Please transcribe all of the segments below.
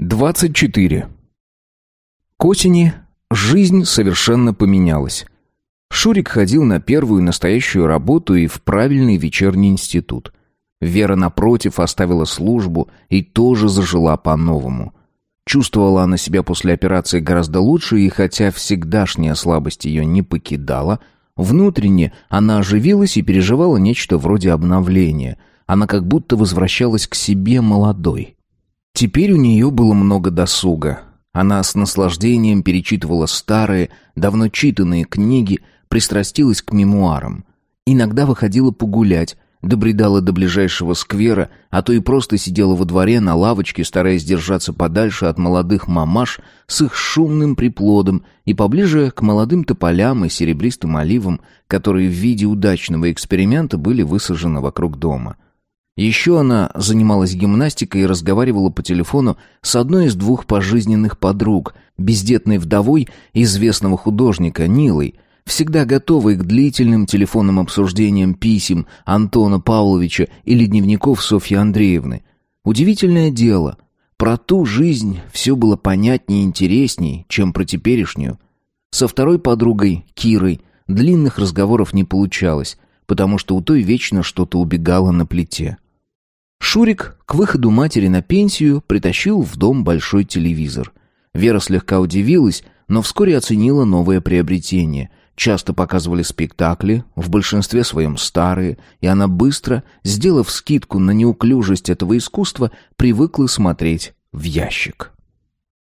24. К осени жизнь совершенно поменялась. Шурик ходил на первую настоящую работу и в правильный вечерний институт. Вера, напротив, оставила службу и тоже зажила по-новому. Чувствовала она себя после операции гораздо лучше, и хотя всегдашняя слабость ее не покидала, внутренне она оживилась и переживала нечто вроде обновления. Она как будто возвращалась к себе молодой. Теперь у нее было много досуга. Она с наслаждением перечитывала старые, давно читанные книги, пристрастилась к мемуарам. Иногда выходила погулять, добредала до ближайшего сквера, а то и просто сидела во дворе на лавочке, стараясь держаться подальше от молодых мамаш с их шумным приплодом и поближе к молодым тополям и серебристым оливам, которые в виде удачного эксперимента были высажены вокруг дома. — еще она занималась гимнастикой и разговаривала по телефону с одной из двух пожизненных подруг, бездетной вдовой известного художника Нилой, всегда готовой к длительным телефонным обсуждениям писем Антона Павловича или дневников Софьи Андреевны. Удивительное дело, про ту жизнь все было понятнее и интереснее, чем про теперешнюю. Со второй подругой, Кирой, длинных разговоров не получалось, потому что у той вечно что-то убегало на плите. Шурик к выходу матери на пенсию притащил в дом большой телевизор. Вера слегка удивилась, но вскоре оценила новое приобретение. Часто показывали спектакли, в большинстве своем старые, и она быстро, сделав скидку на неуклюжесть этого искусства, привыкла смотреть в ящик.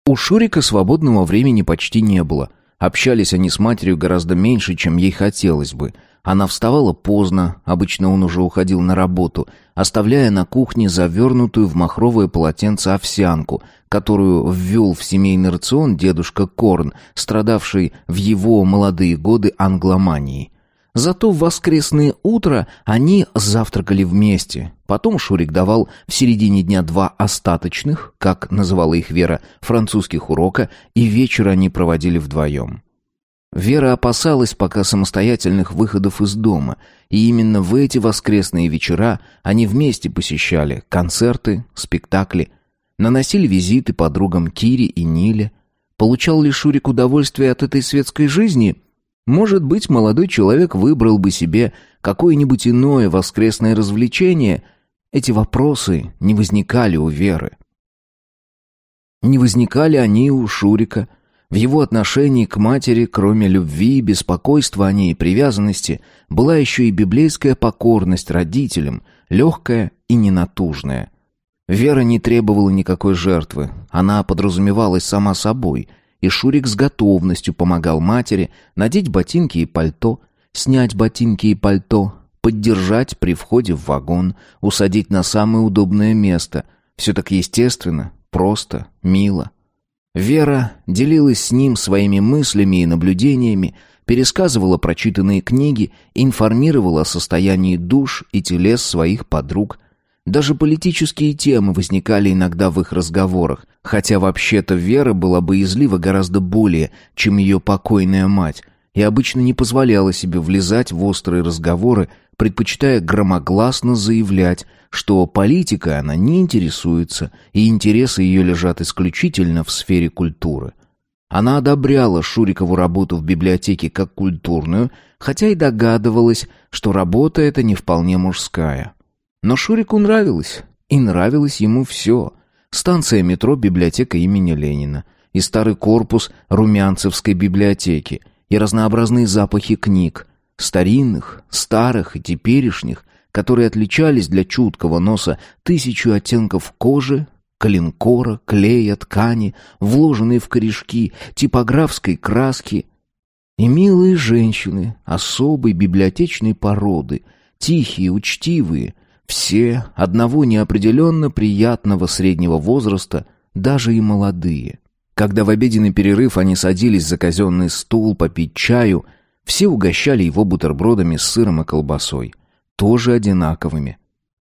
У Шурика свободного времени почти не было. Общались они с матерью гораздо меньше, чем ей хотелось бы – она вставала поздно, обычно он уже уходил на работу, оставляя на кухне завернутую в махровое полотенце овсянку, которую ввел в семейный рацион дедушка Корн, страдавший в его молодые годы англоманией. Зато в воскресное утро они завтракали вместе. Потом Шурик давал в середине дня два остаточных, как называла их Вера, французских урока, и вечер они проводили вдвоем. Вера опасалась пока самостоятельных выходов из дома, и именно в эти воскресные вечера они вместе посещали концерты, спектакли, наносили визиты подругам Кире и Ниле. Получал ли Шурик удовольствие от этой светской жизни? Может быть, молодой человек выбрал бы себе какое-нибудь иное воскресное развлечение? Эти вопросы не возникали у Веры. Не возникали они у Шурика – в его отношении к матери, кроме любви, беспокойства о ней и привязанности, была еще и библейская покорность родителям, легкая и ненатужная. Вера не требовала никакой жертвы, она подразумевалась сама собой, и Шурик с готовностью помогал матери надеть ботинки и пальто, снять ботинки и пальто, поддержать при входе в вагон, усадить на самое удобное место. Все так естественно, просто, мило. Вера делилась с ним своими мыслями и наблюдениями, пересказывала прочитанные книги, информировала о состоянии душ и телес своих подруг. Даже политические темы возникали иногда в их разговорах, хотя вообще-то Вера была боязлива гораздо более, чем ее покойная мать, и обычно не позволяла себе влезать в острые разговоры, предпочитая громогласно заявлять, что политика она не интересуется, и интересы ее лежат исключительно в сфере культуры. Она одобряла Шурикову работу в библиотеке как культурную, хотя и догадывалась, что работа эта не вполне мужская. Но Шурику нравилось, и нравилось ему все. Станция метро библиотека имени Ленина, и старый корпус Румянцевской библиотеки, и разнообразные запахи книг, старинных, старых и теперешних, которые отличались для чуткого носа тысячу оттенков кожи, коленкора, клея, ткани, вложенные в корешки, типографской краски. И милые женщины особой библиотечной породы, тихие, учтивые, все одного неопределенно приятного среднего возраста, даже и молодые. Когда в обеденный перерыв они садились за казенный стул попить чаю, все угощали его бутербродами с сыром и колбасой тоже одинаковыми.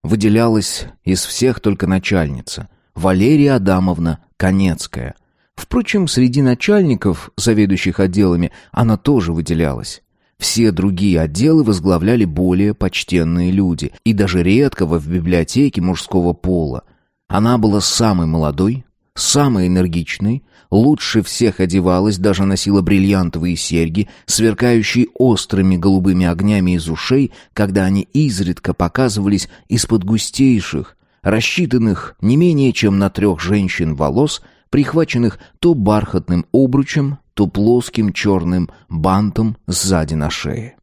Выделялась из всех только начальница, Валерия Адамовна Конецкая. Впрочем, среди начальников, заведующих отделами, она тоже выделялась. Все другие отделы возглавляли более почтенные люди, и даже редкого в библиотеке мужского пола. Она была самой молодой, Самая энергичной, лучше всех одевалась, даже носила бриллиантовые серьги, сверкающие острыми голубыми огнями из ушей, когда они изредка показывались из-под густейших, рассчитанных не менее чем на трех женщин волос, прихваченных то бархатным обручем, то плоским черным бантом сзади на шее.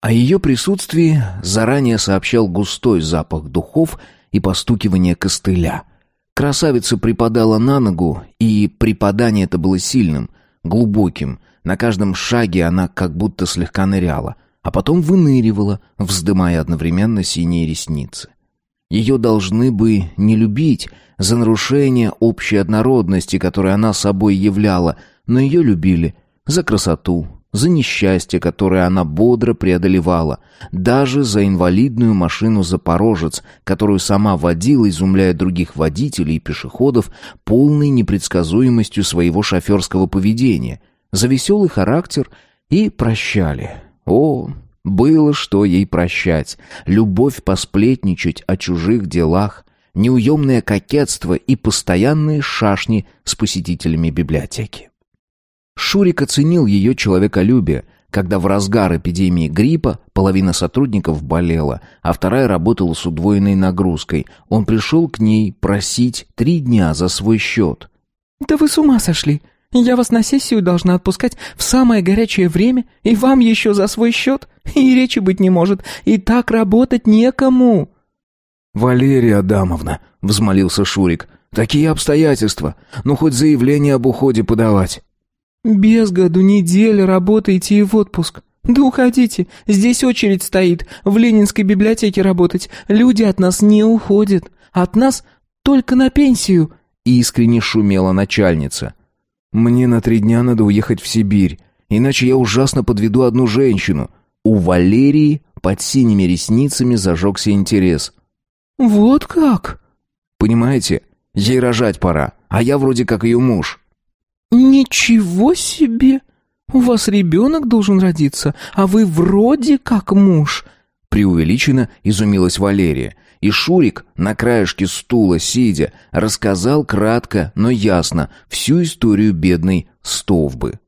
О ее присутствии заранее сообщал густой запах духов и постукивание костыля — Красавица припадала на ногу, и припадание это было сильным, глубоким. На каждом шаге она как будто слегка ныряла, а потом выныривала, вздымая одновременно синие ресницы. Ее должны бы не любить за нарушение общей однородности, которую она собой являла, но ее любили за красоту, за несчастье, которое она бодро преодолевала, даже за инвалидную машину «Запорожец», которую сама водила, изумляя других водителей и пешеходов полной непредсказуемостью своего шоферского поведения, за веселый характер и прощали. О, было что ей прощать, любовь посплетничать о чужих делах, неуемное кокетство и постоянные шашни с посетителями библиотеки. Шурик оценил ее человеколюбие, когда в разгар эпидемии гриппа половина сотрудников болела, а вторая работала с удвоенной нагрузкой. Он пришел к ней просить три дня за свой счет. «Да вы с ума сошли! Я вас на сессию должна отпускать в самое горячее время, и вам еще за свой счет? И речи быть не может, и так работать некому!» «Валерия Адамовна», — взмолился Шурик, — «такие обстоятельства, ну хоть заявление об уходе подавать». «Без году неделя работаете и в отпуск. Да уходите, здесь очередь стоит, в Ленинской библиотеке работать. Люди от нас не уходят, от нас только на пенсию», — искренне шумела начальница. «Мне на три дня надо уехать в Сибирь, иначе я ужасно подведу одну женщину». У Валерии под синими ресницами зажегся интерес. «Вот как?» «Понимаете, ей рожать пора, а я вроде как ее муж». «Ничего себе! У вас ребенок должен родиться, а вы вроде как муж!» Преувеличенно изумилась Валерия. И Шурик, на краешке стула сидя, рассказал кратко, но ясно, всю историю бедной Стовбы.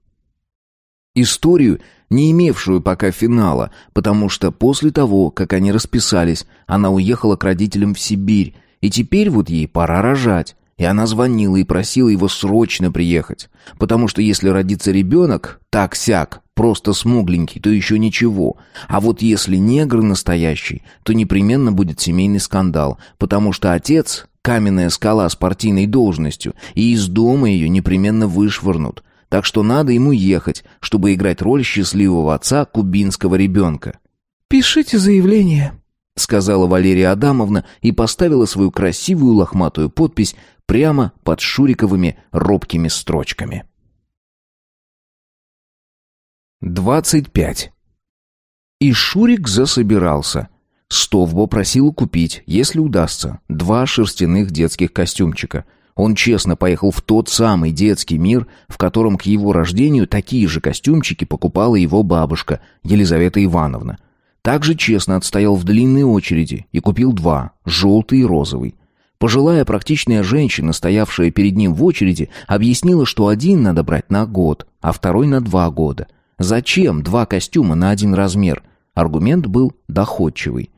Историю, не имевшую пока финала, потому что после того, как они расписались, она уехала к родителям в Сибирь, и теперь вот ей пора рожать. И она звонила и просила его срочно приехать. Потому что если родится ребенок, так-сяк, просто смугленький, то еще ничего. А вот если негр настоящий, то непременно будет семейный скандал, потому что отец — каменная скала с партийной должностью, и из дома ее непременно вышвырнут. Так что надо ему ехать, чтобы играть роль счастливого отца кубинского ребенка. «Пишите заявление», — сказала Валерия Адамовна и поставила свою красивую лохматую подпись прямо под шуриковыми робкими строчками. 25. И Шурик засобирался. Стовбо просил купить, если удастся, два шерстяных детских костюмчика. Он честно поехал в тот самый детский мир, в котором к его рождению такие же костюмчики покупала его бабушка, Елизавета Ивановна. Также честно отстоял в длинной очереди и купил два, желтый и розовый. Пожилая практичная женщина, стоявшая перед ним в очереди, объяснила, что один надо брать на год, а второй на два года. Зачем два костюма на один размер? Аргумент был доходчивый.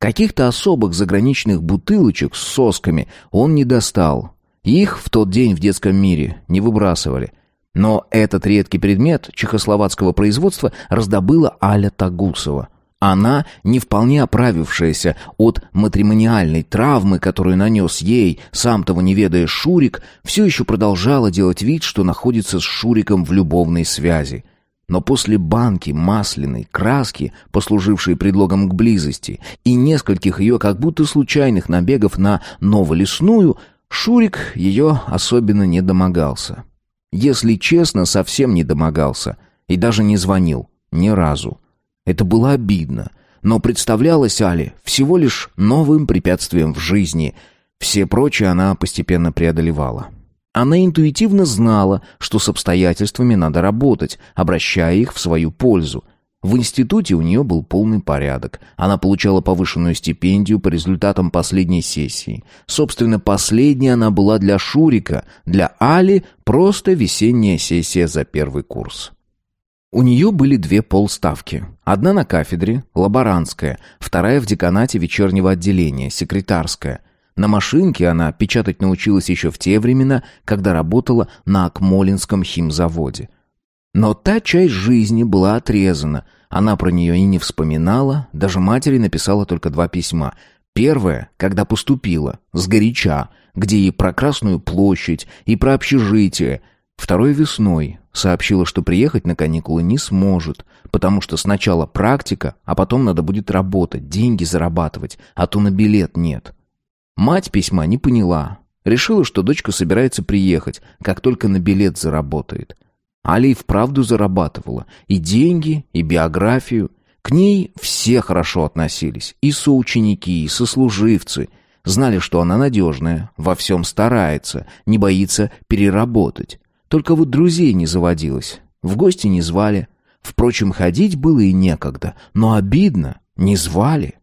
Каких-то особых заграничных бутылочек с сосками он не достал. Их в тот день в детском мире не выбрасывали. Но этот редкий предмет чехословацкого производства раздобыла Аля Тагусова – она, не вполне оправившаяся от матримониальной травмы, которую нанес ей, сам того не ведая Шурик, все еще продолжала делать вид, что находится с Шуриком в любовной связи. Но после банки масляной краски, послужившей предлогом к близости, и нескольких ее как будто случайных набегов на новолесную, Шурик ее особенно не домогался. Если честно, совсем не домогался и даже не звонил ни разу. Это было обидно, но представлялось Али всего лишь новым препятствием в жизни. Все прочие она постепенно преодолевала. Она интуитивно знала, что с обстоятельствами надо работать, обращая их в свою пользу. В институте у нее был полный порядок. Она получала повышенную стипендию по результатам последней сессии. Собственно, последняя она была для Шурика, для Али просто весенняя сессия за первый курс. У нее были две полставки. Одна на кафедре, лаборантская, вторая в деканате вечернего отделения, секретарская. На машинке она печатать научилась еще в те времена, когда работала на Акмолинском химзаводе. Но та часть жизни была отрезана. Она про нее и не вспоминала, даже матери написала только два письма. Первое, когда поступила, сгоряча, где и про Красную площадь, и про общежитие – Второй весной сообщила, что приехать на каникулы не сможет, потому что сначала практика, а потом надо будет работать, деньги зарабатывать, а то на билет нет. Мать письма не поняла. Решила, что дочка собирается приехать, как только на билет заработает. Али и вправду зарабатывала. И деньги, и биографию. К ней все хорошо относились. И соученики, и сослуживцы. Знали, что она надежная, во всем старается, не боится переработать. Только вот друзей не заводилось, в гости не звали. Впрочем, ходить было и некогда, но обидно, не звали.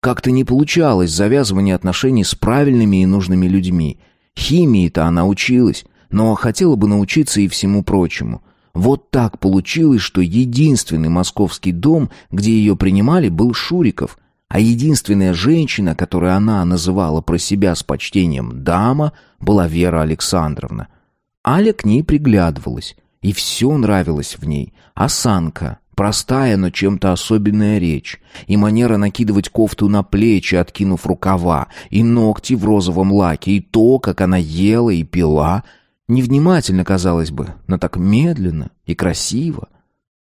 Как-то не получалось завязывание отношений с правильными и нужными людьми. Химии-то она училась, но хотела бы научиться и всему прочему. Вот так получилось, что единственный московский дом, где ее принимали, был Шуриков, а единственная женщина, которую она называла про себя с почтением «дама», была Вера Александровна – Аля к ней приглядывалась, и все нравилось в ней. Осанка, простая, но чем-то особенная речь, и манера накидывать кофту на плечи, откинув рукава, и ногти в розовом лаке, и то, как она ела и пила. Невнимательно, казалось бы, но так медленно и красиво.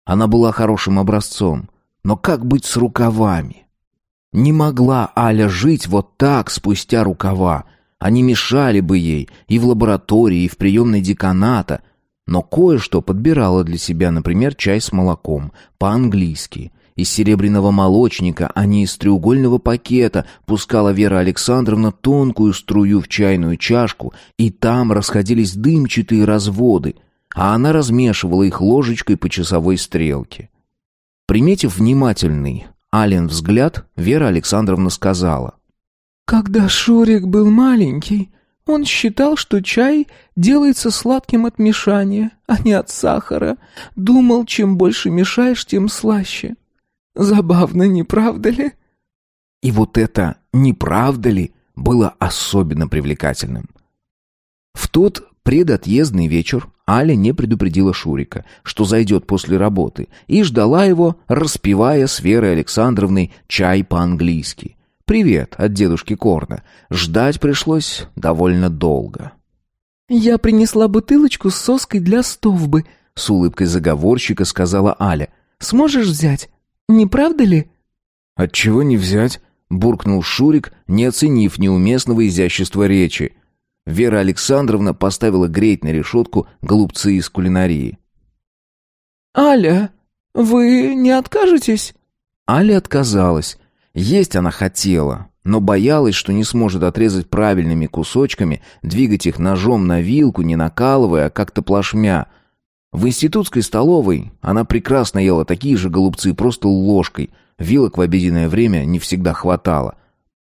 Она была хорошим образцом, но как быть с рукавами? Не могла Аля жить вот так, спустя рукава, они мешали бы ей и в лаборатории, и в приемной деканата, но кое-что подбирала для себя, например, чай с молоком, по-английски. Из серебряного молочника, а не из треугольного пакета, пускала Вера Александровна тонкую струю в чайную чашку, и там расходились дымчатые разводы, а она размешивала их ложечкой по часовой стрелке. Приметив внимательный Ален взгляд, Вера Александровна сказала. Когда Шурик был маленький, он считал, что чай делается сладким от мешания, а не от сахара. Думал, чем больше мешаешь, тем слаще. Забавно, не правда ли? И вот это «не правда ли» было особенно привлекательным. В тот предотъездный вечер Аля не предупредила Шурика, что зайдет после работы, и ждала его, распивая с Верой Александровной чай по-английски. «Привет» от дедушки Корна ждать пришлось довольно долго. «Я принесла бутылочку с соской для стовбы», — с улыбкой заговорщика сказала Аля. «Сможешь взять? Не правда ли?» «Отчего не взять?» — буркнул Шурик, не оценив неуместного изящества речи. Вера Александровна поставила греть на решетку голубцы из кулинарии. «Аля, вы не откажетесь?» Аля отказалась, есть она хотела, но боялась, что не сможет отрезать правильными кусочками, двигать их ножом на вилку, не накалывая, а как-то плашмя. В институтской столовой она прекрасно ела такие же голубцы, просто ложкой. Вилок в обеденное время не всегда хватало.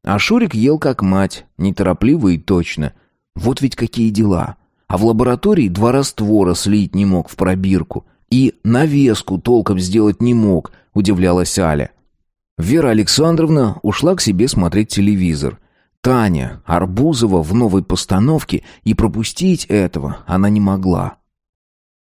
А Шурик ел как мать, неторопливо и точно. Вот ведь какие дела. А в лаборатории два раствора слить не мог в пробирку. И навеску толком сделать не мог, удивлялась Аля. Вера Александровна ушла к себе смотреть телевизор. Таня Арбузова в новой постановке, и пропустить этого она не могла.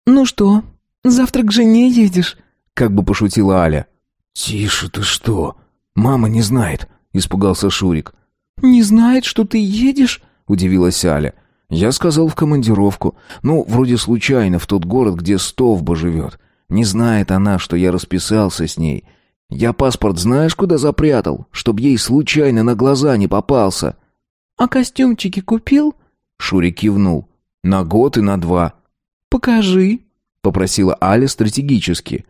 «Ну что, завтра к жене едешь?» — как бы пошутила Аля. «Тише ты что! Мама не знает!» — испугался Шурик. «Не знает, что ты едешь?» — удивилась Аля. «Я сказал в командировку. Ну, вроде случайно, в тот город, где Стовба живет. Не знает она, что я расписался с ней. Я паспорт знаешь, куда запрятал, чтобы ей случайно на глаза не попался. А костюмчики купил? Шурик кивнул. На год и на два. Покажи, попросила Аля стратегически.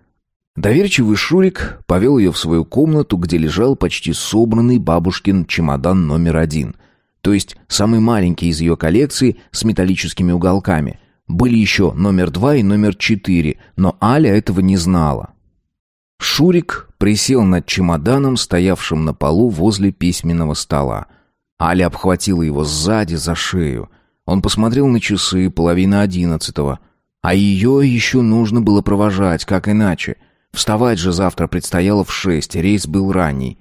Доверчивый Шурик повел ее в свою комнату, где лежал почти собранный бабушкин чемодан номер один, то есть самый маленький из ее коллекции с металлическими уголками. Были еще номер два и номер четыре, но Аля этого не знала. Шурик присел над чемоданом, стоявшим на полу возле письменного стола. Аля обхватила его сзади за шею. Он посмотрел на часы, половина одиннадцатого. А ее еще нужно было провожать, как иначе. Вставать же завтра предстояло в шесть, рейс был ранний.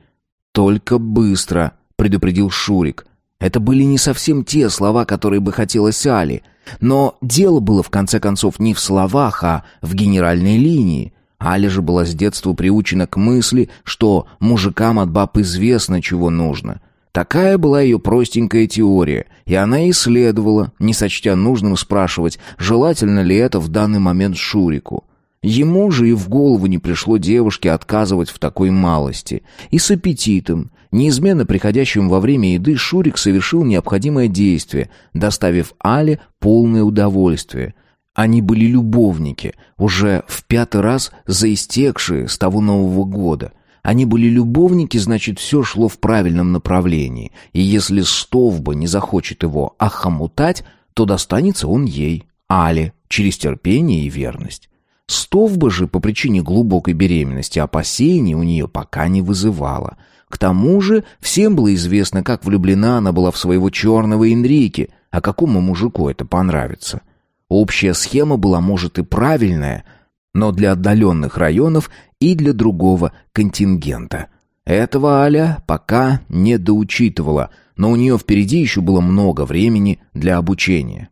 «Только быстро», — предупредил Шурик. Это были не совсем те слова, которые бы хотелось Али. Но дело было, в конце концов, не в словах, а в генеральной линии. Аля же была с детства приучена к мысли, что мужикам от баб известно, чего нужно. Такая была ее простенькая теория, и она исследовала, не сочтя нужным спрашивать, желательно ли это в данный момент Шурику. Ему же и в голову не пришло девушке отказывать в такой малости. И с аппетитом, неизменно приходящим во время еды, Шурик совершил необходимое действие, доставив Але полное удовольствие – они были любовники, уже в пятый раз заистекшие с того Нового года. Они были любовники, значит, все шло в правильном направлении. И если Стовба не захочет его охомутать, то достанется он ей, Али, через терпение и верность. Стовба же по причине глубокой беременности опасений у нее пока не вызывала. К тому же всем было известно, как влюблена она была в своего черного Энрике, а какому мужику это понравится. — Общая схема была, может, и правильная, но для отдаленных районов и для другого контингента. Этого Аля пока не доучитывала, но у нее впереди еще было много времени для обучения.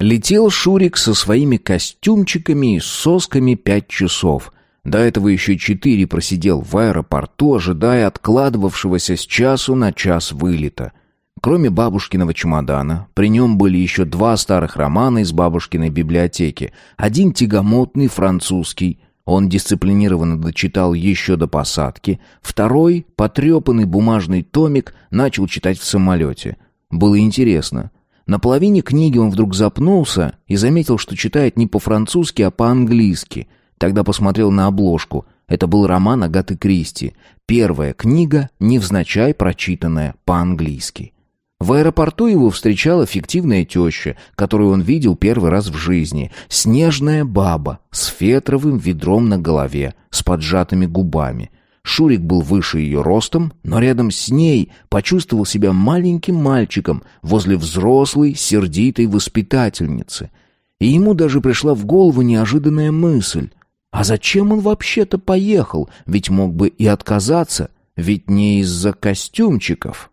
Летел Шурик со своими костюмчиками и сосками пять часов. До этого еще четыре просидел в аэропорту, ожидая откладывавшегося с часу на час вылета — Кроме бабушкиного чемодана, при нем были еще два старых романа из бабушкиной библиотеки. Один тягомотный французский, он дисциплинированно дочитал еще до посадки. Второй, потрепанный бумажный томик, начал читать в самолете. Было интересно. На половине книги он вдруг запнулся и заметил, что читает не по-французски, а по-английски. Тогда посмотрел на обложку. Это был роман Агаты Кристи. Первая книга, невзначай прочитанная по-английски. В аэропорту его встречала фиктивная теща, которую он видел первый раз в жизни. Снежная баба с фетровым ведром на голове, с поджатыми губами. Шурик был выше ее ростом, но рядом с ней почувствовал себя маленьким мальчиком возле взрослой, сердитой воспитательницы. И ему даже пришла в голову неожиданная мысль. А зачем он вообще-то поехал? Ведь мог бы и отказаться, ведь не из-за костюмчиков.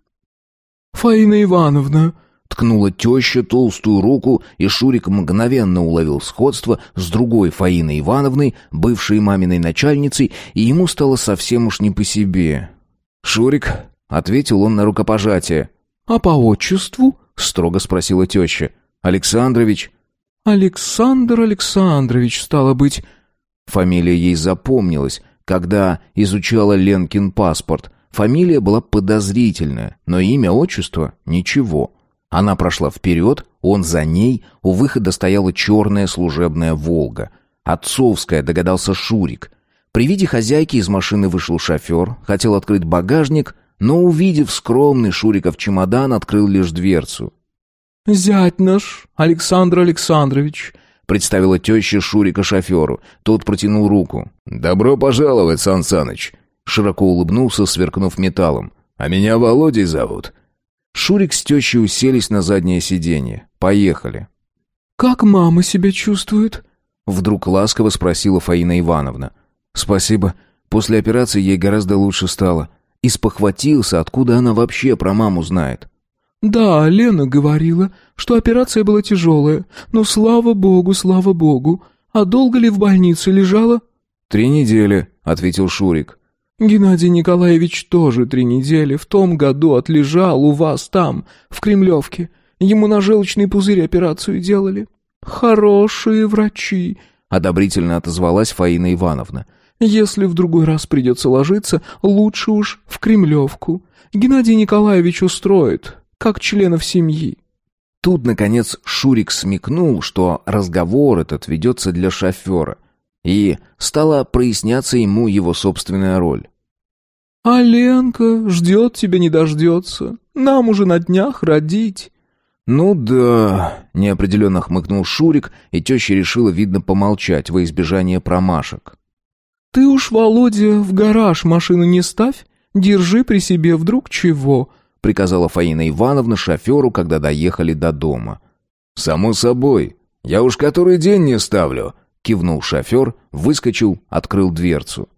«Фаина Ивановна!» Ткнула теща толстую руку, и Шурик мгновенно уловил сходство с другой Фаиной Ивановной, бывшей маминой начальницей, и ему стало совсем уж не по себе. «Шурик», — ответил он на рукопожатие. «А по отчеству?» — строго спросила теща. «Александрович». «Александр Александрович, стало быть». Фамилия ей запомнилась, когда изучала Ленкин паспорт — Фамилия была подозрительная, но имя, отчество — ничего. Она прошла вперед, он за ней, у выхода стояла черная служебная «Волга». Отцовская, догадался Шурик. При виде хозяйки из машины вышел шофер, хотел открыть багажник, но, увидев скромный Шуриков чемодан, открыл лишь дверцу. «Зять наш, Александр Александрович», — представила теща Шурика шоферу. Тот протянул руку. «Добро пожаловать, Сан Саныч. Широко улыбнулся, сверкнув металлом. «А меня Володей зовут». Шурик с тещей уселись на заднее сиденье. «Поехали». «Как мама себя чувствует?» Вдруг ласково спросила Фаина Ивановна. «Спасибо. После операции ей гораздо лучше стало. И спохватился, откуда она вообще про маму знает». «Да, Лена говорила, что операция была тяжелая. Но слава богу, слава богу. А долго ли в больнице лежала?» «Три недели», — ответил Шурик. Геннадий Николаевич тоже три недели в том году отлежал у вас там, в Кремлевке. Ему на желчный пузырь операцию делали. Хорошие врачи, одобрительно отозвалась Фаина Ивановна. Если в другой раз придется ложиться, лучше уж в Кремлевку. Геннадий Николаевич устроит, как членов семьи. Тут, наконец, Шурик смекнул, что разговор этот ведется для шофера, и стала проясняться ему его собственная роль. А Ленка ждет тебя не дождется. Нам уже на днях родить. «Ну да», — неопределенно хмыкнул Шурик, и теща решила, видно, помолчать во избежание промашек. «Ты уж, Володя, в гараж машину не ставь, держи при себе вдруг чего», — приказала Фаина Ивановна шоферу, когда доехали до дома. «Само собой, я уж который день не ставлю», — кивнул шофер, выскочил, открыл дверцу.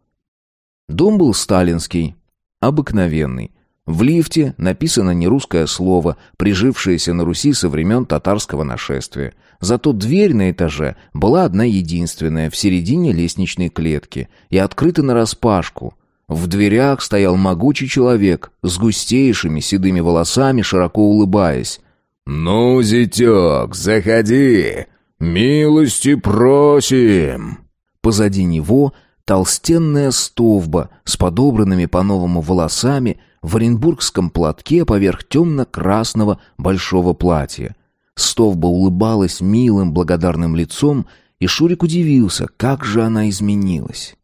Дом был сталинский, обыкновенный. В лифте написано не русское слово, прижившееся на Руси со времен татарского нашествия. Зато дверь на этаже была одна единственная, в середине лестничной клетки, и открыта нараспашку. В дверях стоял могучий человек с густейшими седыми волосами, широко улыбаясь. «Ну, зятек, заходи! Милости просим!» Позади него толстенная стовба с подобранными по-новому волосами в оренбургском платке поверх темно-красного большого платья. Стовба улыбалась милым благодарным лицом, и Шурик удивился, как же она изменилась.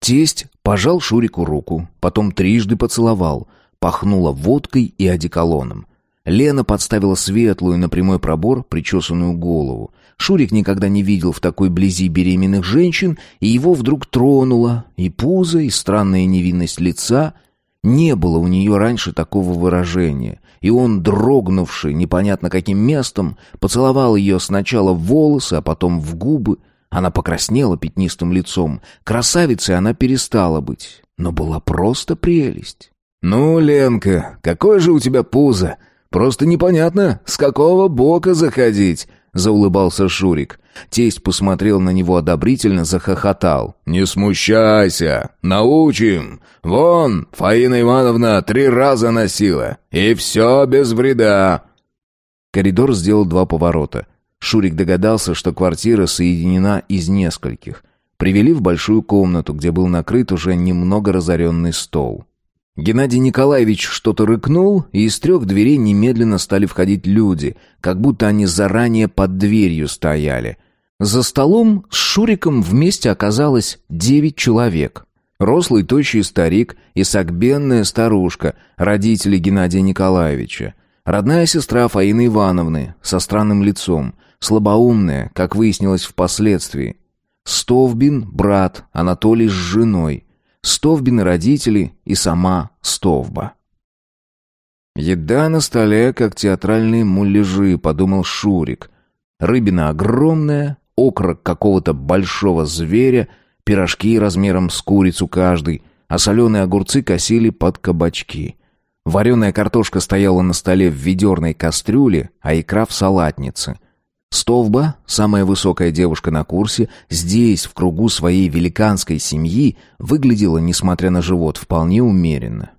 Тесть пожал Шурику руку, потом трижды поцеловал, пахнула водкой и одеколоном. Лена подставила светлую на прямой пробор причесанную голову. Шурик никогда не видел в такой близи беременных женщин, и его вдруг тронуло и пузо, и странная невинность лица. Не было у нее раньше такого выражения, и он, дрогнувший непонятно каким местом, поцеловал ее сначала в волосы, а потом в губы. Она покраснела пятнистым лицом. Красавицей она перестала быть, но была просто прелесть. «Ну, Ленка, какое же у тебя пузо! Просто непонятно, с какого бока заходить!» заулыбался Шурик. Тесть посмотрел на него одобрительно, захохотал. «Не смущайся! Научим! Вон, Фаина Ивановна три раза носила! И всё без вреда!» Коридор сделал два поворота. Шурик догадался, что квартира соединена из нескольких. Привели в большую комнату, где был накрыт уже немного разорённый стол. Геннадий Николаевич что-то рыкнул, и из трех дверей немедленно стали входить люди, как будто они заранее под дверью стояли. За столом с Шуриком вместе оказалось девять человек. Рослый тощий старик и сагбенная старушка, родители Геннадия Николаевича. Родная сестра Фаины Ивановны, со странным лицом, слабоумная, как выяснилось впоследствии. Стовбин, брат, Анатолий с женой. Стовбины родители и сама Стовба. Еда на столе, как театральные муляжи, подумал Шурик. Рыбина огромная, окорок какого-то большого зверя, пирожки размером с курицу каждый, а соленые огурцы косили под кабачки. Вареная картошка стояла на столе в ведерной кастрюле, а икра в салатнице. Стовба, самая высокая девушка на курсе, здесь, в кругу своей великанской семьи, выглядела, несмотря на живот, вполне умеренно.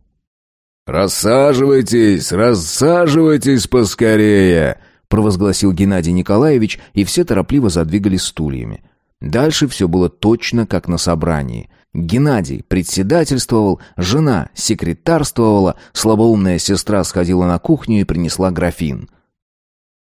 «Рассаживайтесь, рассаживайтесь поскорее!» — провозгласил Геннадий Николаевич, и все торопливо задвигали стульями. Дальше все было точно как на собрании. Геннадий председательствовал, жена секретарствовала, слабоумная сестра сходила на кухню и принесла графин.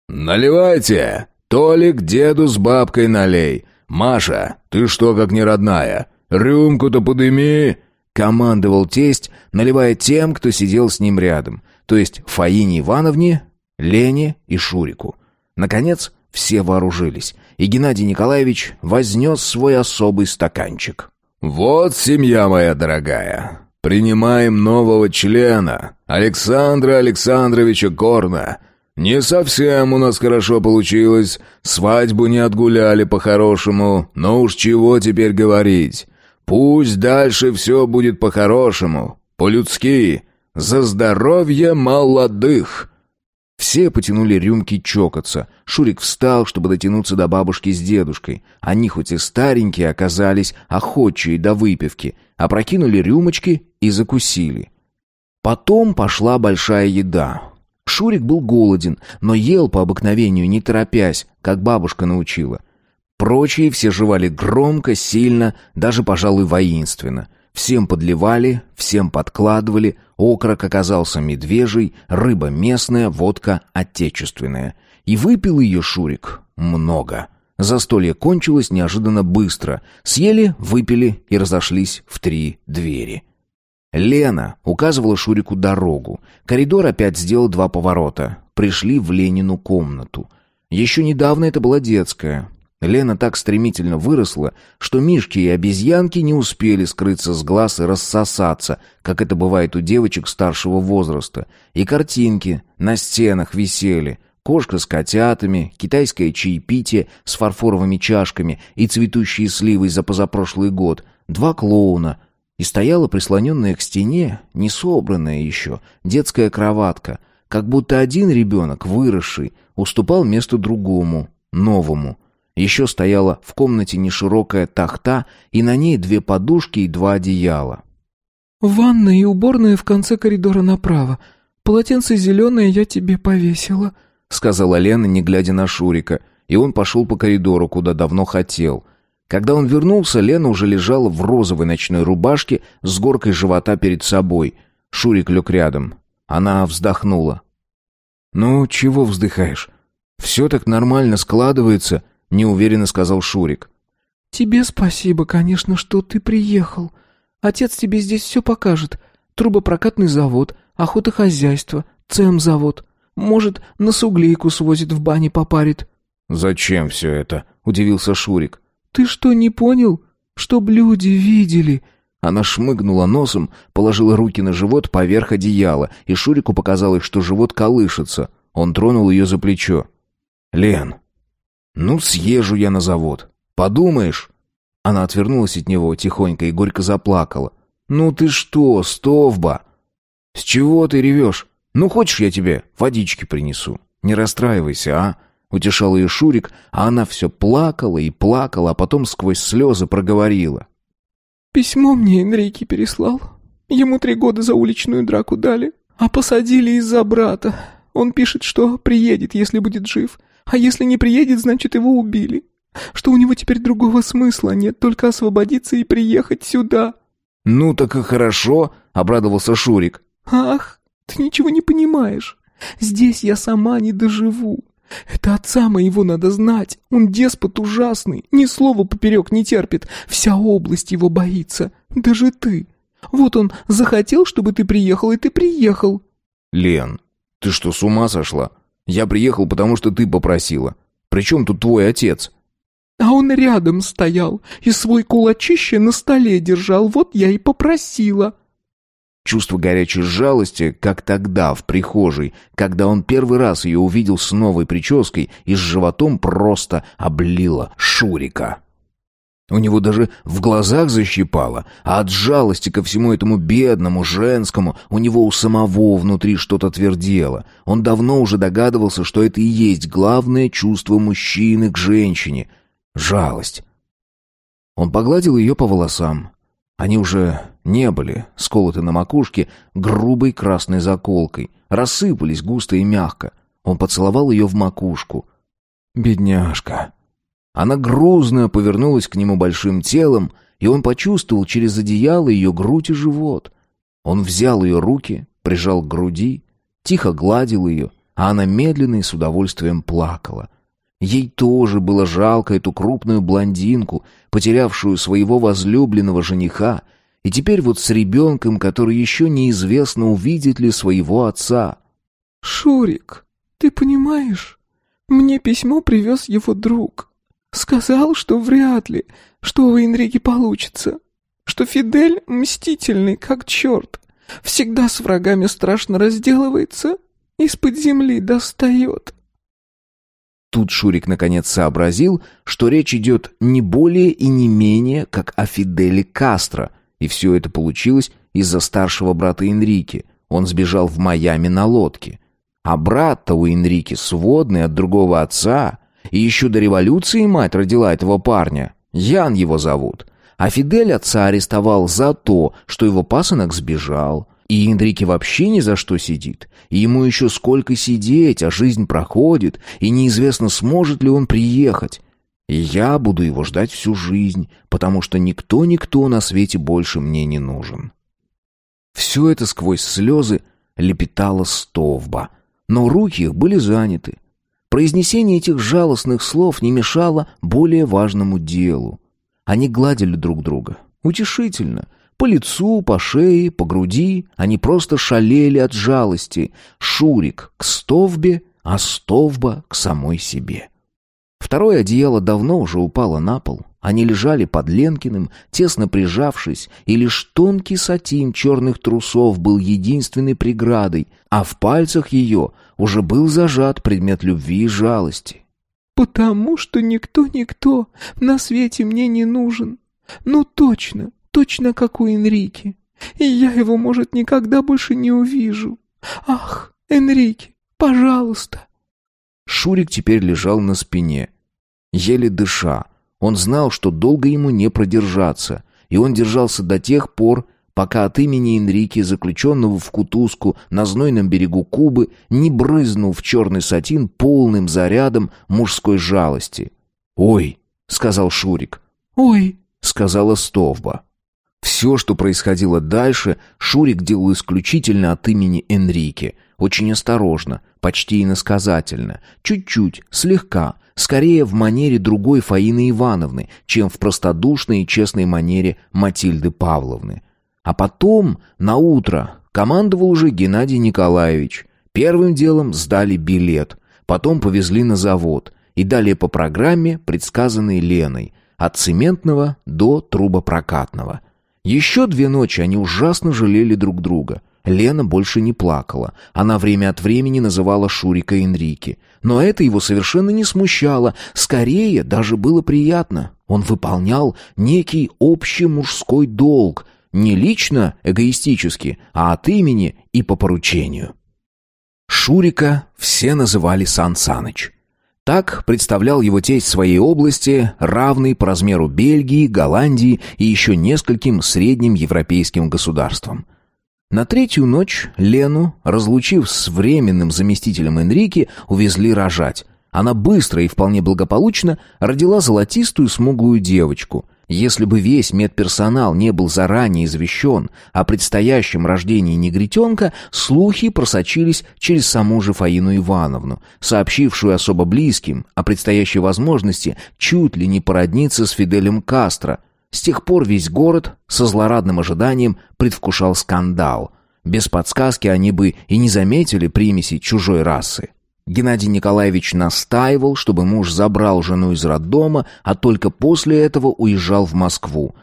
«Наливайте!» «Толик, деду с бабкой налей! Маша, ты что, как не родная? Рюмку-то подыми!» Командовал тесть, наливая тем, кто сидел с ним рядом, то есть Фаине Ивановне, Лене и Шурику. Наконец, все вооружились, и Геннадий Николаевич вознес свой особый стаканчик. «Вот семья моя дорогая! Принимаем нового члена, Александра Александровича Горна. «Не совсем у нас хорошо получилось. Свадьбу не отгуляли по-хорошему. Но уж чего теперь говорить. Пусть дальше все будет по-хорошему, по-людски. За здоровье молодых!» Все потянули рюмки чокаться. Шурик встал, чтобы дотянуться до бабушки с дедушкой. Они хоть и старенькие оказались, охочие до выпивки. Опрокинули рюмочки и закусили. Потом пошла большая еда. Шурик был голоден, но ел по обыкновению, не торопясь, как бабушка научила. Прочие все жевали громко, сильно, даже, пожалуй, воинственно. Всем подливали, всем подкладывали, окорок оказался медвежий, рыба местная, водка отечественная. И выпил ее Шурик много. Застолье кончилось неожиданно быстро. Съели, выпили и разошлись в три двери. Лена указывала Шурику дорогу. Коридор опять сделал два поворота. Пришли в Ленину комнату. Еще недавно это была детская. Лена так стремительно выросла, что мишки и обезьянки не успели скрыться с глаз и рассосаться, как это бывает у девочек старшего возраста. И картинки на стенах висели. Кошка с котятами, китайское чаепитие с фарфоровыми чашками и цветущие сливы за позапрошлый год, два клоуна — и стояла прислоненная к стене, не собранная еще, детская кроватка, как будто один ребенок, выросший, уступал место другому, новому. Еще стояла в комнате неширокая тахта, и на ней две подушки и два одеяла. «Ванная и уборная в конце коридора направо. Полотенце зеленое я тебе повесила», — сказала Лена, не глядя на Шурика, и он пошел по коридору, куда давно хотел — когда он вернулся, Лена уже лежала в розовой ночной рубашке с горкой живота перед собой. Шурик лег рядом. Она вздохнула. «Ну, чего вздыхаешь? Все так нормально складывается», — неуверенно сказал Шурик. «Тебе спасибо, конечно, что ты приехал. Отец тебе здесь все покажет. Трубопрокатный завод, охотохозяйство, цемзавод. Может, на суглейку свозит в бане попарит». «Зачем все это?» — удивился Шурик. «Ты что, не понял? Чтоб люди видели!» Она шмыгнула носом, положила руки на живот поверх одеяла, и Шурику показалось, что живот колышется. Он тронул ее за плечо. «Лен, ну съезжу я на завод. Подумаешь?» Она отвернулась от него тихонько и горько заплакала. «Ну ты что, Стовба?» «С чего ты ревешь? Ну хочешь я тебе водички принесу? Не расстраивайся, а?» Утешал ее Шурик, а она все плакала и плакала, а потом сквозь слезы проговорила. «Письмо мне Энрике переслал. Ему три года за уличную драку дали, а посадили из-за брата. Он пишет, что приедет, если будет жив, а если не приедет, значит его убили. Что у него теперь другого смысла нет, только освободиться и приехать сюда». «Ну так и хорошо», — обрадовался Шурик. «Ах, ты ничего не понимаешь. Здесь я сама не доживу. Это отца моего надо знать. Он деспот ужасный, ни слова поперек не терпит. Вся область его боится. Даже ты. Вот он захотел, чтобы ты приехал, и ты приехал. Лен, ты что, с ума сошла? Я приехал, потому что ты попросила. Причем тут твой отец? А он рядом стоял и свой кулачище на столе держал, вот я и попросила. Чувство горячей жалости, как тогда, в прихожей, когда он первый раз ее увидел с новой прической и с животом просто облило Шурика. У него даже в глазах защипало, а от жалости ко всему этому бедному, женскому, у него у самого внутри что-то твердело. Он давно уже догадывался, что это и есть главное чувство мужчины к женщине — жалость. Он погладил ее по волосам. Они уже не были сколоты на макушке грубой красной заколкой, рассыпались густо и мягко. Он поцеловал ее в макушку. «Бедняжка!» Она грузно повернулась к нему большим телом, и он почувствовал через одеяло ее грудь и живот. Он взял ее руки, прижал к груди, тихо гладил ее, а она медленно и с удовольствием плакала — Ей тоже было жалко эту крупную блондинку, потерявшую своего возлюбленного жениха, и теперь вот с ребенком, который еще неизвестно, увидит ли своего отца. «Шурик, ты понимаешь? Мне письмо привез его друг. Сказал, что вряд ли, что у Энриги получится, что Фидель мстительный, как черт, всегда с врагами страшно разделывается, из-под земли достает» тут Шурик наконец сообразил, что речь идет не более и не менее, как о Фиделе Кастро, и все это получилось из-за старшего брата Энрике. Он сбежал в Майами на лодке. А брат-то у Энрике сводный от другого отца. И еще до революции мать родила этого парня. Ян его зовут. А Фидель отца арестовал за то, что его пасынок сбежал. И Индрике вообще ни за что сидит. И ему еще сколько сидеть, а жизнь проходит, и неизвестно, сможет ли он приехать. И я буду его ждать всю жизнь, потому что никто-никто на свете больше мне не нужен. Все это сквозь слезы лепетала стовба, но руки их были заняты. Произнесение этих жалостных слов не мешало более важному делу. Они гладили друг друга. Утешительно, по лицу, по шее, по груди они просто шалели от жалости. Шурик к стовбе, а стовба к самой себе. Второе одеяло давно уже упало на пол. Они лежали под Ленкиным, тесно прижавшись, и лишь тонкий сатин черных трусов был единственной преградой, а в пальцах ее уже был зажат предмет любви и жалости. «Потому что никто-никто на свете мне не нужен. Ну точно, точно как у Энрике, и я его, может, никогда больше не увижу. Ах, Энрике, пожалуйста!» Шурик теперь лежал на спине, еле дыша. Он знал, что долго ему не продержаться, и он держался до тех пор, пока от имени Энрике, заключенного в кутузку на знойном берегу Кубы, не брызнул в черный сатин полным зарядом мужской жалости. «Ой!» — сказал Шурик. «Ой!» — сказала Стовба. Все, что происходило дальше, Шурик делал исключительно от имени Энрике. Очень осторожно, почти иносказательно, чуть-чуть, слегка, скорее в манере другой Фаины Ивановны, чем в простодушной и честной манере Матильды Павловны. А потом, на утро, командовал уже Геннадий Николаевич. Первым делом сдали билет, потом повезли на завод и далее по программе, предсказанной Леной, от цементного до трубопрокатного – еще две ночи они ужасно жалели друг друга. Лена больше не плакала. Она время от времени называла Шурика Энрике. Но это его совершенно не смущало. Скорее, даже было приятно. Он выполнял некий общий мужской долг. Не лично, эгоистически, а от имени и по поручению. Шурика все называли Сан Саныч. Так представлял его тесть своей области, равный по размеру Бельгии, Голландии и еще нескольким средним европейским государствам. На третью ночь Лену, разлучив с временным заместителем Энрике, увезли рожать. Она быстро и вполне благополучно родила золотистую смуглую девочку – если бы весь медперсонал не был заранее извещен о предстоящем рождении негритенка, слухи просочились через саму же Фаину Ивановну, сообщившую особо близким о предстоящей возможности чуть ли не породниться с Фиделем Кастро. С тех пор весь город со злорадным ожиданием предвкушал скандал. Без подсказки они бы и не заметили примеси чужой расы. Геннадий Николаевич настаивал, чтобы муж забрал жену из роддома, а только после этого уезжал в Москву.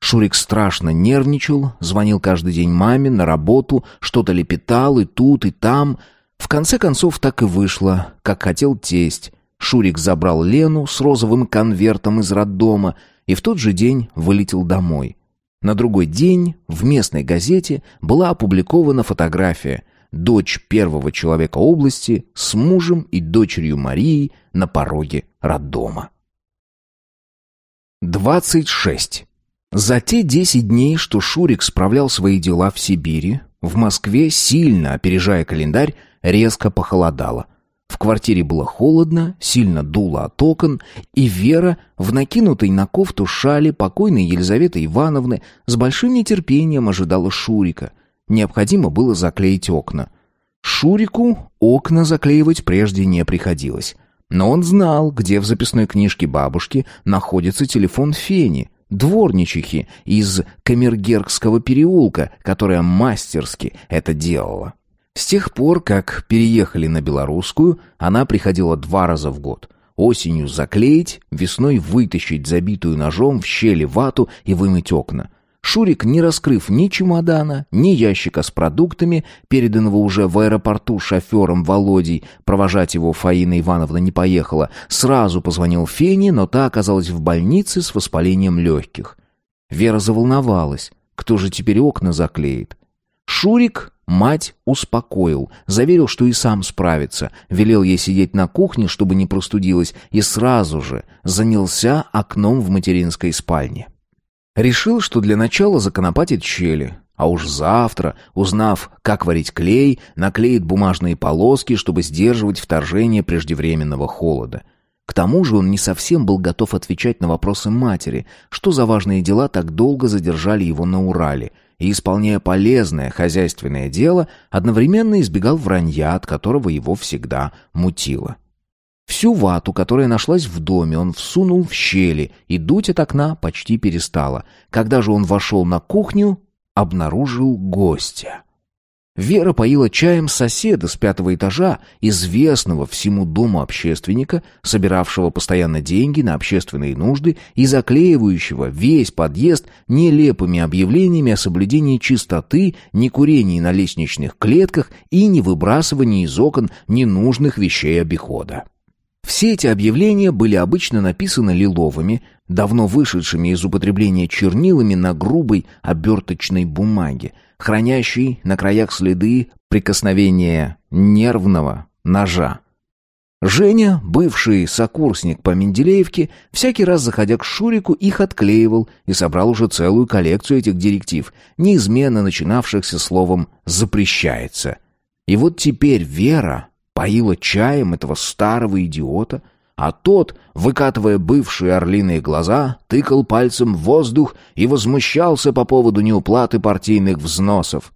Шурик страшно нервничал, звонил каждый день маме на работу, что-то лепетал и тут, и там. В конце концов так и вышло, как хотел тесть. Шурик забрал Лену с розовым конвертом из роддома и в тот же день вылетел домой. На другой день в местной газете была опубликована фотография – дочь первого человека области, с мужем и дочерью Марией на пороге роддома. 26. За те 10 дней, что Шурик справлял свои дела в Сибири, в Москве, сильно опережая календарь, резко похолодало. В квартире было холодно, сильно дуло от окон, и Вера в накинутой на кофту шали покойной Елизаветы Ивановны с большим нетерпением ожидала Шурика — Необходимо было заклеить окна. Шурику окна заклеивать прежде не приходилось. Но он знал, где в записной книжке бабушки находится телефон Фени, дворничихи из Камергергского переулка, которая мастерски это делала. С тех пор, как переехали на Белорусскую, она приходила два раза в год. Осенью заклеить, весной вытащить забитую ножом в щели вату и вымыть окна. Шурик, не раскрыв ни чемодана, ни ящика с продуктами, переданного уже в аэропорту шофером Володей, провожать его Фаина Ивановна не поехала, сразу позвонил Фене, но та оказалась в больнице с воспалением легких. Вера заволновалась. Кто же теперь окна заклеит? Шурик мать успокоил, заверил, что и сам справится, велел ей сидеть на кухне, чтобы не простудилась, и сразу же занялся окном в материнской спальне. Решил, что для начала законопатит щели, а уж завтра, узнав, как варить клей, наклеит бумажные полоски, чтобы сдерживать вторжение преждевременного холода. К тому же он не совсем был готов отвечать на вопросы матери, что за важные дела так долго задержали его на Урале, и, исполняя полезное хозяйственное дело, одновременно избегал вранья, от которого его всегда мутило. Всю вату, которая нашлась в доме, он всунул в щели, и дуть от окна почти перестало. Когда же он вошел на кухню, обнаружил гостя. Вера поила чаем соседа с пятого этажа, известного всему дому общественника, собиравшего постоянно деньги на общественные нужды и заклеивающего весь подъезд нелепыми объявлениями о соблюдении чистоты, некурении на лестничных клетках и невыбрасывании из окон ненужных вещей обихода. Все эти объявления были обычно написаны лиловыми, давно вышедшими из употребления чернилами на грубой оберточной бумаге, хранящей на краях следы прикосновения нервного ножа. Женя, бывший сокурсник по Менделеевке, всякий раз, заходя к Шурику, их отклеивал и собрал уже целую коллекцию этих директив, неизменно начинавшихся словом «запрещается». И вот теперь Вера поила чаем этого старого идиота, а тот, выкатывая бывшие орлиные глаза, тыкал пальцем в воздух и возмущался по поводу неуплаты партийных взносов.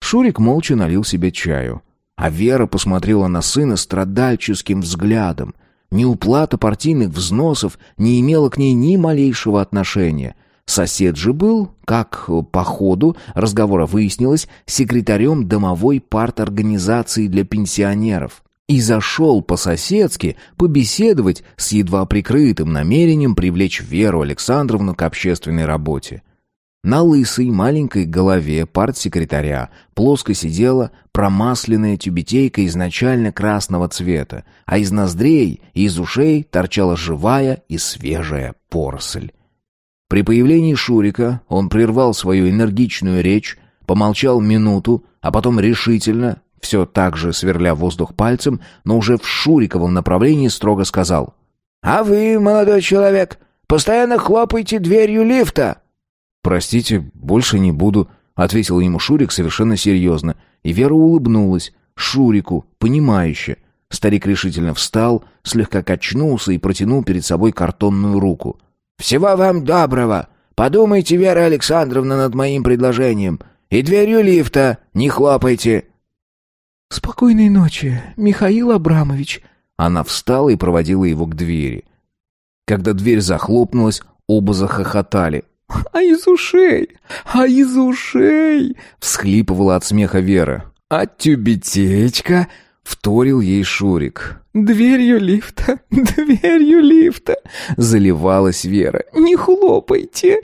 Шурик молча налил себе чаю, а Вера посмотрела на сына страдальческим взглядом. Неуплата партийных взносов не имела к ней ни малейшего отношения — Сосед же был, как по ходу разговора выяснилось, секретарем домовой парторганизации для пенсионеров. И зашел по-соседски побеседовать с едва прикрытым намерением привлечь Веру Александровну к общественной работе. На лысой маленькой голове партсекретаря плоско сидела промасленная тюбетейка изначально красного цвета, а из ноздрей и из ушей торчала живая и свежая поросль. При появлении Шурика он прервал свою энергичную речь, помолчал минуту, а потом решительно, все так же сверля воздух пальцем, но уже в Шуриковом направлении строго сказал. «А вы, молодой человек, постоянно хлопайте дверью лифта!» «Простите, больше не буду», — ответил ему Шурик совершенно серьезно. И Вера улыбнулась. Шурику, понимающе. Старик решительно встал, слегка качнулся и протянул перед собой картонную руку. «Всего вам доброго! Подумайте, Вера Александровна, над моим предложением. И дверью лифта не хлопайте!» «Спокойной ночи, Михаил Абрамович!» Она встала и проводила его к двери. Когда дверь захлопнулась, оба захохотали. «А из ушей! А из ушей!» — всхлипывала от смеха Вера. «А тюбетечка!» Вторил ей Шурик. «Дверью лифта, дверью лифта!» Заливалась Вера. «Не хлопайте!»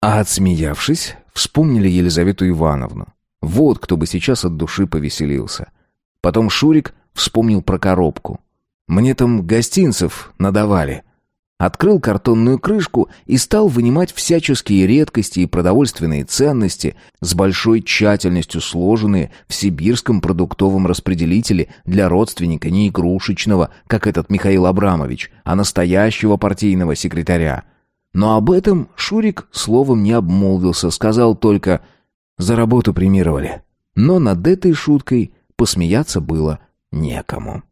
А отсмеявшись, вспомнили Елизавету Ивановну. Вот кто бы сейчас от души повеселился. Потом Шурик вспомнил про коробку. «Мне там гостинцев надавали», Открыл картонную крышку и стал вынимать всяческие редкости и продовольственные ценности, с большой тщательностью сложенные в сибирском продуктовом распределителе для родственника не игрушечного, как этот Михаил Абрамович, а настоящего партийного секретаря. Но об этом Шурик словом не обмолвился, сказал только «за работу премировали». Но над этой шуткой посмеяться было некому.